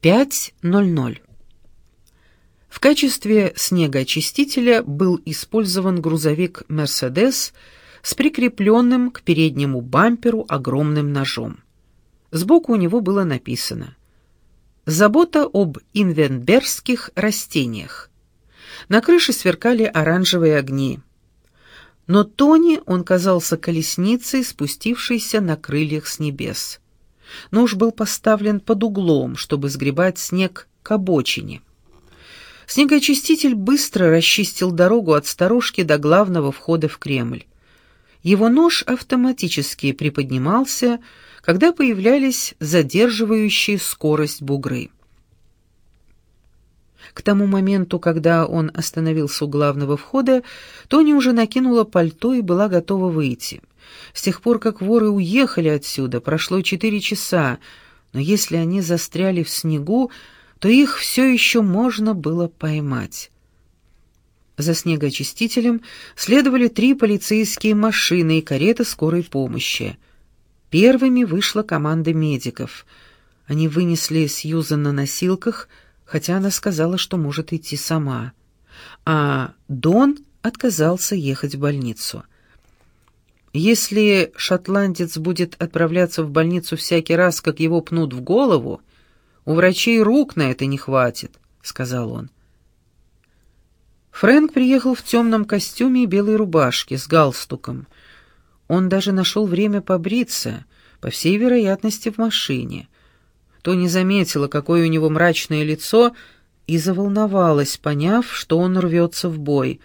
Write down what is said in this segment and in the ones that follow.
5.00. В качестве снегоочистителя был использован грузовик «Мерседес» с прикрепленным к переднему бамперу огромным ножом. Сбоку у него было написано «Забота об инвенбергских растениях». На крыше сверкали оранжевые огни. Но Тони он казался колесницей, спустившейся на крыльях с небес. Нож был поставлен под углом, чтобы сгребать снег к обочине. Снегоочиститель быстро расчистил дорогу от сторожки до главного входа в Кремль. Его нож автоматически приподнимался, когда появлялись задерживающие скорость бугры. К тому моменту, когда он остановился у главного входа, Тони уже накинула пальто и была готова выйти. С тех пор, как воры уехали отсюда, прошло четыре часа, но если они застряли в снегу, то их все еще можно было поймать. За снегоочистителем следовали три полицейские машины и карета скорой помощи. Первыми вышла команда медиков. Они вынесли Сьюзан на носилках, хотя она сказала, что может идти сама. А Дон отказался ехать в больницу. Если шотландец будет отправляться в больницу всякий раз, как его пнут в голову, у врачей рук на это не хватит», — сказал он. Фрэнк приехал в темном костюме и белой рубашке с галстуком. Он даже нашел время побриться, по всей вероятности, в машине. Тони заметила, какое у него мрачное лицо, и заволновалась, поняв, что он рвется в бой.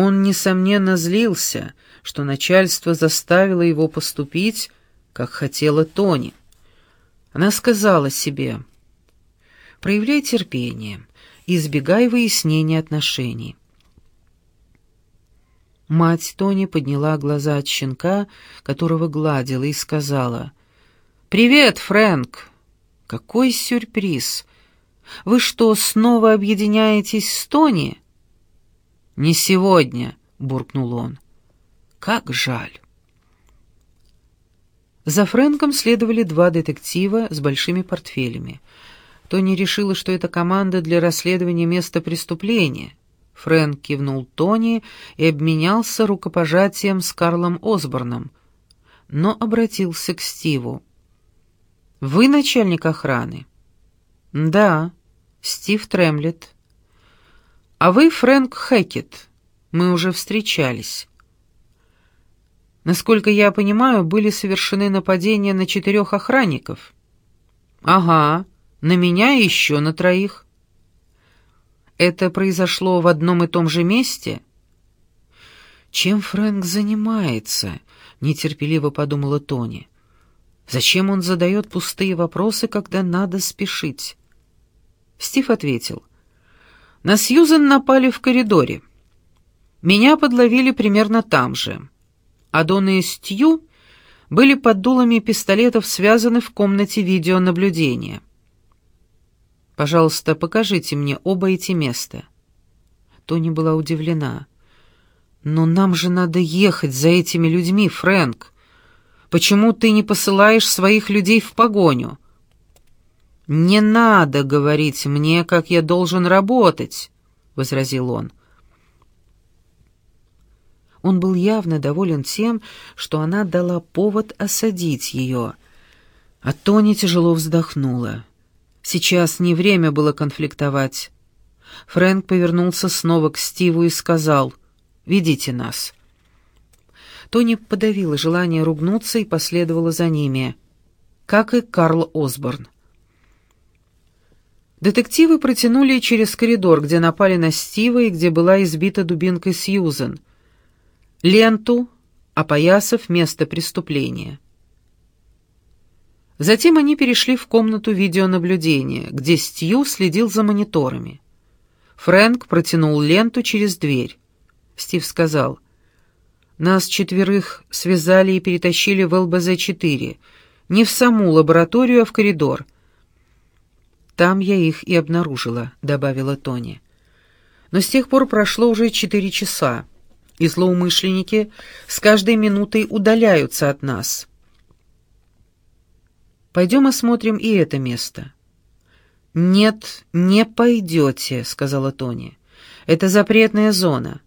Он, несомненно, злился, что начальство заставило его поступить, как хотела Тони. Она сказала себе, «Проявляй терпение, избегай выяснения отношений». Мать Тони подняла глаза от щенка, которого гладила, и сказала, «Привет, Фрэнк! Какой сюрприз! Вы что, снова объединяетесь с Тони?» «Не сегодня», — буркнул он. «Как жаль!» За Фрэнком следовали два детектива с большими портфелями. Тони решила, что это команда для расследования места преступления. Фрэнк кивнул Тони и обменялся рукопожатием с Карлом Осборном, но обратился к Стиву. «Вы начальник охраны?» «Да, Стив Тремлет». «А вы Фрэнк Хэкет. Мы уже встречались». Насколько я понимаю, были совершены нападения на четырех охранников. Ага, на меня и еще на троих. Это произошло в одном и том же месте? Чем Фрэнк занимается? Нетерпеливо подумала Тони. Зачем он задает пустые вопросы, когда надо спешить? Стив ответил. На Сьюзен напали в коридоре. Меня подловили примерно там же. Адон и Стью были под дулами пистолетов связаны в комнате видеонаблюдения. «Пожалуйста, покажите мне оба эти места». Тони была удивлена. «Но нам же надо ехать за этими людьми, Фрэнк. Почему ты не посылаешь своих людей в погоню?» «Не надо говорить мне, как я должен работать», — возразил он. Он был явно доволен тем, что она дала повод осадить ее. А Тони тяжело вздохнула. Сейчас не время было конфликтовать. Фрэнк повернулся снова к Стиву и сказал «Ведите нас». Тони подавила желание ругнуться и последовала за ними, как и Карл Осборн. Детективы протянули через коридор, где напали на Стива и где была избита дубинкой Сьюзен — ленту, опоясав место преступления. Затем они перешли в комнату видеонаблюдения, где Стью следил за мониторами. Фрэнк протянул ленту через дверь. Стив сказал, «Нас четверых связали и перетащили в ЛБЗ-4, не в саму лабораторию, а в коридор». «Там я их и обнаружила», — добавила Тони. «Но с тех пор прошло уже четыре часа и злоумышленники с каждой минутой удаляются от нас. Пойдем осмотрим и это место. «Нет, не пойдете», — сказала Тони. «Это запретная зона.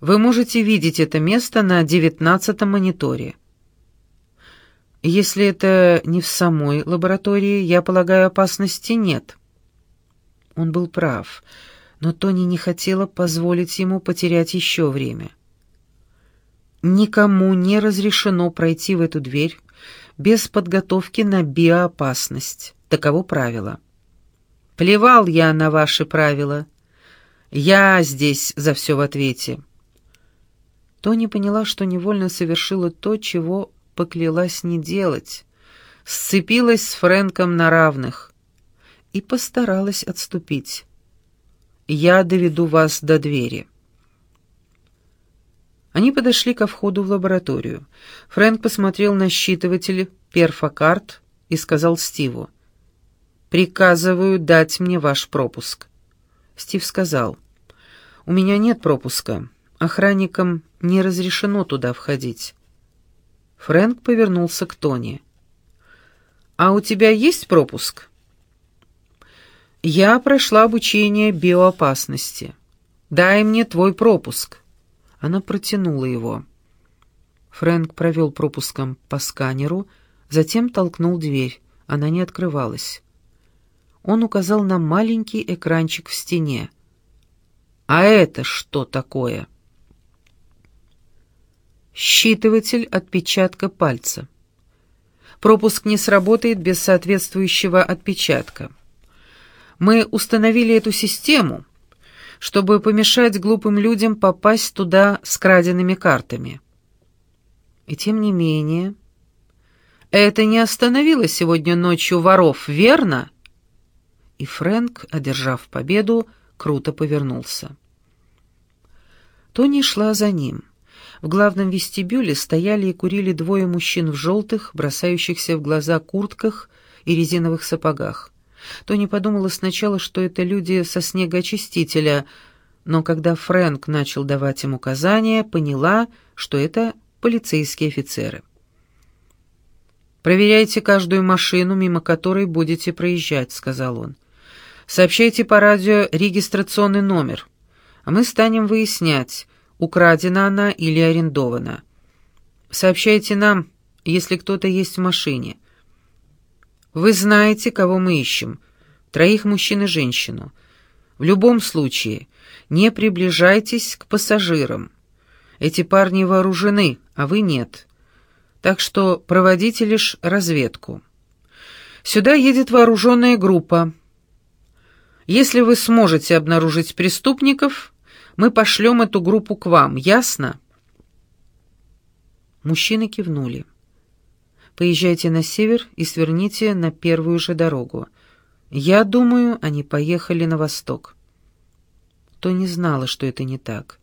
Вы можете видеть это место на девятнадцатом мониторе». «Если это не в самой лаборатории, я полагаю, опасности нет». Он был прав, но Тони не хотела позволить ему потерять еще время. Никому не разрешено пройти в эту дверь без подготовки на биоопасность. Таково правило. Плевал я на ваши правила. Я здесь за все в ответе. Тони поняла, что невольно совершила то, чего поклялась не делать. Сцепилась с Фрэнком на равных и постаралась отступить. «Я доведу вас до двери». Они подошли ко входу в лабораторию. Фрэнк посмотрел на считыватель перфокарт и сказал Стиву, «Приказываю дать мне ваш пропуск». Стив сказал, «У меня нет пропуска. Охранникам не разрешено туда входить». Фрэнк повернулся к Тони. «А у тебя есть пропуск?» «Я прошла обучение биоопасности. Дай мне твой пропуск». Она протянула его. Фрэнк провел пропуском по сканеру, затем толкнул дверь. Она не открывалась. Он указал на маленький экранчик в стене. «А это что такое?» Считыватель отпечатка пальца. Пропуск не сработает без соответствующего отпечатка. Мы установили эту систему, чтобы помешать глупым людям попасть туда с краденными картами. И тем не менее, это не остановило сегодня ночью воров, верно? И Фрэнк, одержав победу, круто повернулся. Тони шла за ним. В главном вестибюле стояли и курили двое мужчин в желтых, бросающихся в глаза куртках и резиновых сапогах. Тони подумала сначала, что это люди со снегоочистителя, но когда Фрэнк начал давать им указания, поняла, что это полицейские офицеры. «Проверяйте каждую машину, мимо которой будете проезжать», — сказал он. «Сообщайте по радио регистрационный номер, а мы станем выяснять, украдена она или арендована. Сообщайте нам, если кто-то есть в машине. Вы знаете, кого мы ищем. Троих мужчин и женщину. В любом случае, не приближайтесь к пассажирам. Эти парни вооружены, а вы нет. Так что проводите лишь разведку. Сюда едет вооруженная группа. Если вы сможете обнаружить преступников, мы пошлем эту группу к вам, ясно?» Мужчины кивнули. «Поезжайте на север и сверните на первую же дорогу. Я думаю, они поехали на восток». То не знала, что это не так.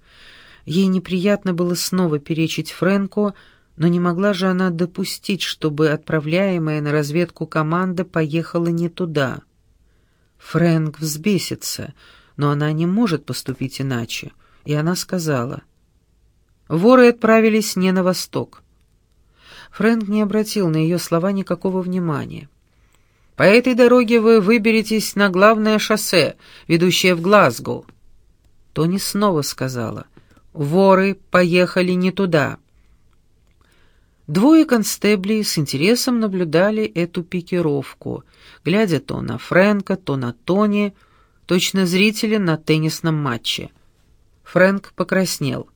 Ей неприятно было снова перечить Фрэнку, но не могла же она допустить, чтобы отправляемая на разведку команда поехала не туда. Фрэнк взбесится — но она не может поступить иначе, и она сказала. Воры отправились не на восток. Фрэнк не обратил на ее слова никакого внимания. «По этой дороге вы выберетесь на главное шоссе, ведущее в Глазго». Тони снова сказала. «Воры поехали не туда». Двое констеблей с интересом наблюдали эту пикировку, глядя то на Фрэнка, то на Тони, точно зрители на теннисном матче. Фрэнк покраснел.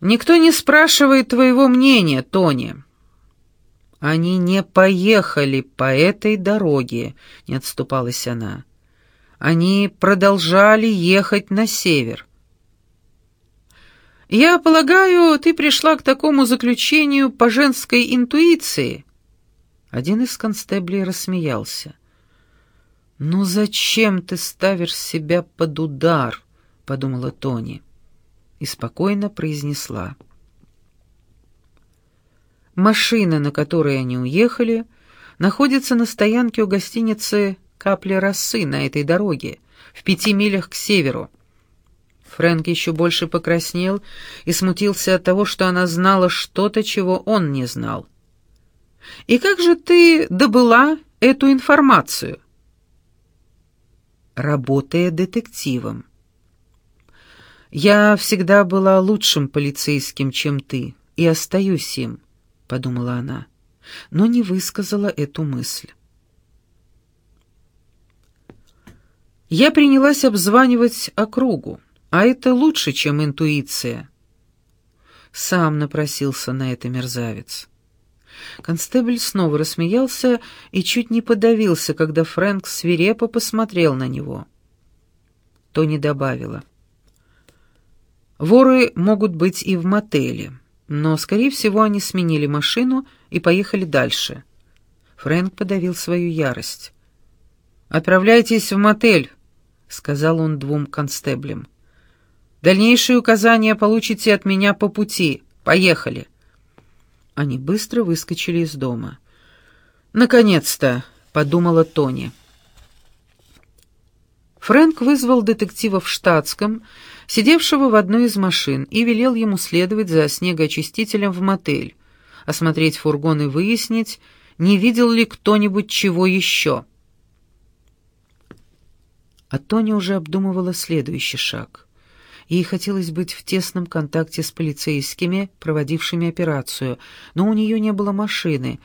«Никто не спрашивает твоего мнения, Тони». «Они не поехали по этой дороге», — не отступалась она. «Они продолжали ехать на север». «Я полагаю, ты пришла к такому заключению по женской интуиции?» Один из констеблей рассмеялся. «Ну зачем ты ставишь себя под удар?» — подумала Тони и спокойно произнесла. Машина, на которой они уехали, находится на стоянке у гостиницы «Капля росы» на этой дороге, в пяти милях к северу. Фрэнк еще больше покраснел и смутился от того, что она знала что-то, чего он не знал. «И как же ты добыла эту информацию?» Работая детективом. «Я всегда была лучшим полицейским, чем ты, и остаюсь им», — подумала она, но не высказала эту мысль. Я принялась обзванивать округу, а это лучше, чем интуиция. Сам напросился на это мерзавец. Констебль снова рассмеялся и чуть не подавился, когда Фрэнк свирепо посмотрел на него. Тони добавила. «Воры могут быть и в мотеле, но, скорее всего, они сменили машину и поехали дальше». Фрэнк подавил свою ярость. «Отправляйтесь в мотель», — сказал он двум констеблям. «Дальнейшие указания получите от меня по пути. Поехали». Они быстро выскочили из дома. «Наконец-то!» — подумала Тони. Фрэнк вызвал детектива в штатском, сидевшего в одной из машин, и велел ему следовать за снегоочистителем в мотель, осмотреть фургон и выяснить, не видел ли кто-нибудь чего еще. А Тони уже обдумывала следующий шаг. Ей хотелось быть в тесном контакте с полицейскими, проводившими операцию, но у нее не было машины,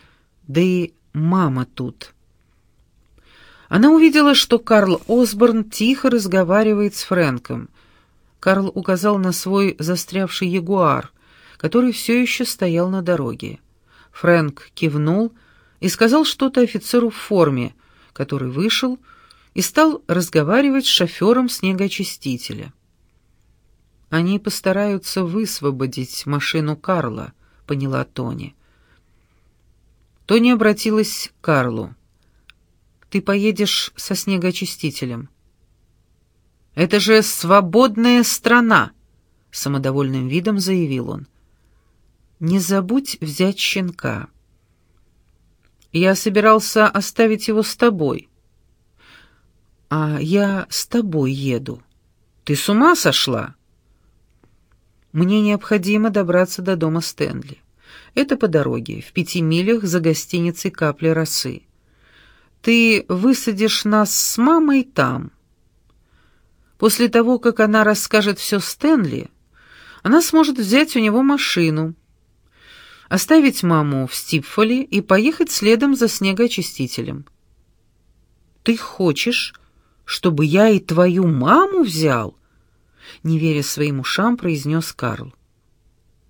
да и мама тут. Она увидела, что Карл Осборн тихо разговаривает с Фрэнком. Карл указал на свой застрявший ягуар, который все еще стоял на дороге. Фрэнк кивнул и сказал что-то офицеру в форме, который вышел и стал разговаривать с шофером снегоочистителя. Они постараются высвободить машину Карла, поняла Тони. Тони обратилась к Карлу. Ты поедешь со снегоочистителем. Это же свободная страна, самодовольным видом заявил он. Не забудь взять щенка. Я собирался оставить его с тобой. А я с тобой еду. Ты с ума сошла? Мне необходимо добраться до дома Стэнли. Это по дороге, в пяти милях за гостиницей «Капля росы». Ты высадишь нас с мамой там. После того, как она расскажет все Стэнли, она сможет взять у него машину, оставить маму в Стипфоле и поехать следом за снегоочистителем. Ты хочешь, чтобы я и твою маму взял? Не веря своим ушам, произнес Карл.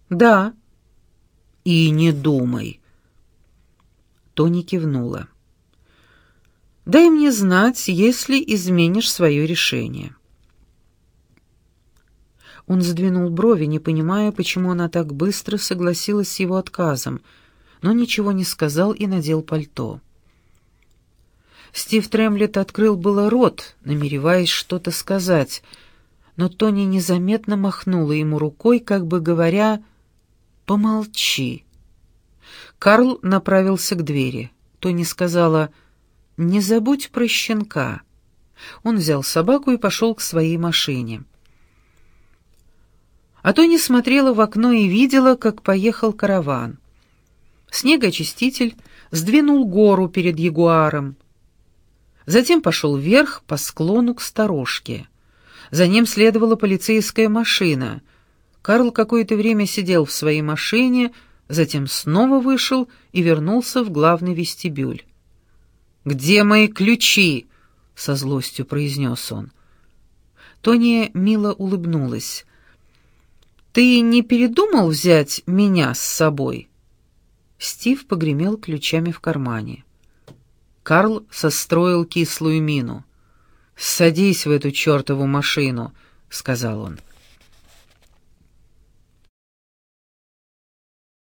«Да». «И не думай». Тони кивнула. «Дай мне знать, если изменишь свое решение». Он сдвинул брови, не понимая, почему она так быстро согласилась с его отказом, но ничего не сказал и надел пальто. Стив Тремлет открыл было рот, намереваясь что-то сказать — но Тони незаметно махнула ему рукой, как бы говоря «помолчи». Карл направился к двери. Тони сказала «не забудь про щенка». Он взял собаку и пошел к своей машине. А Тони смотрела в окно и видела, как поехал караван. Снегоочиститель сдвинул гору перед ягуаром. Затем пошел вверх по склону к сторожке. За ним следовала полицейская машина. Карл какое-то время сидел в своей машине, затем снова вышел и вернулся в главный вестибюль. «Где мои ключи?» — со злостью произнес он. Тони мило улыбнулась. «Ты не передумал взять меня с собой?» Стив погремел ключами в кармане. Карл состроил кислую мину. «Садись в эту чертову машину», — сказал он.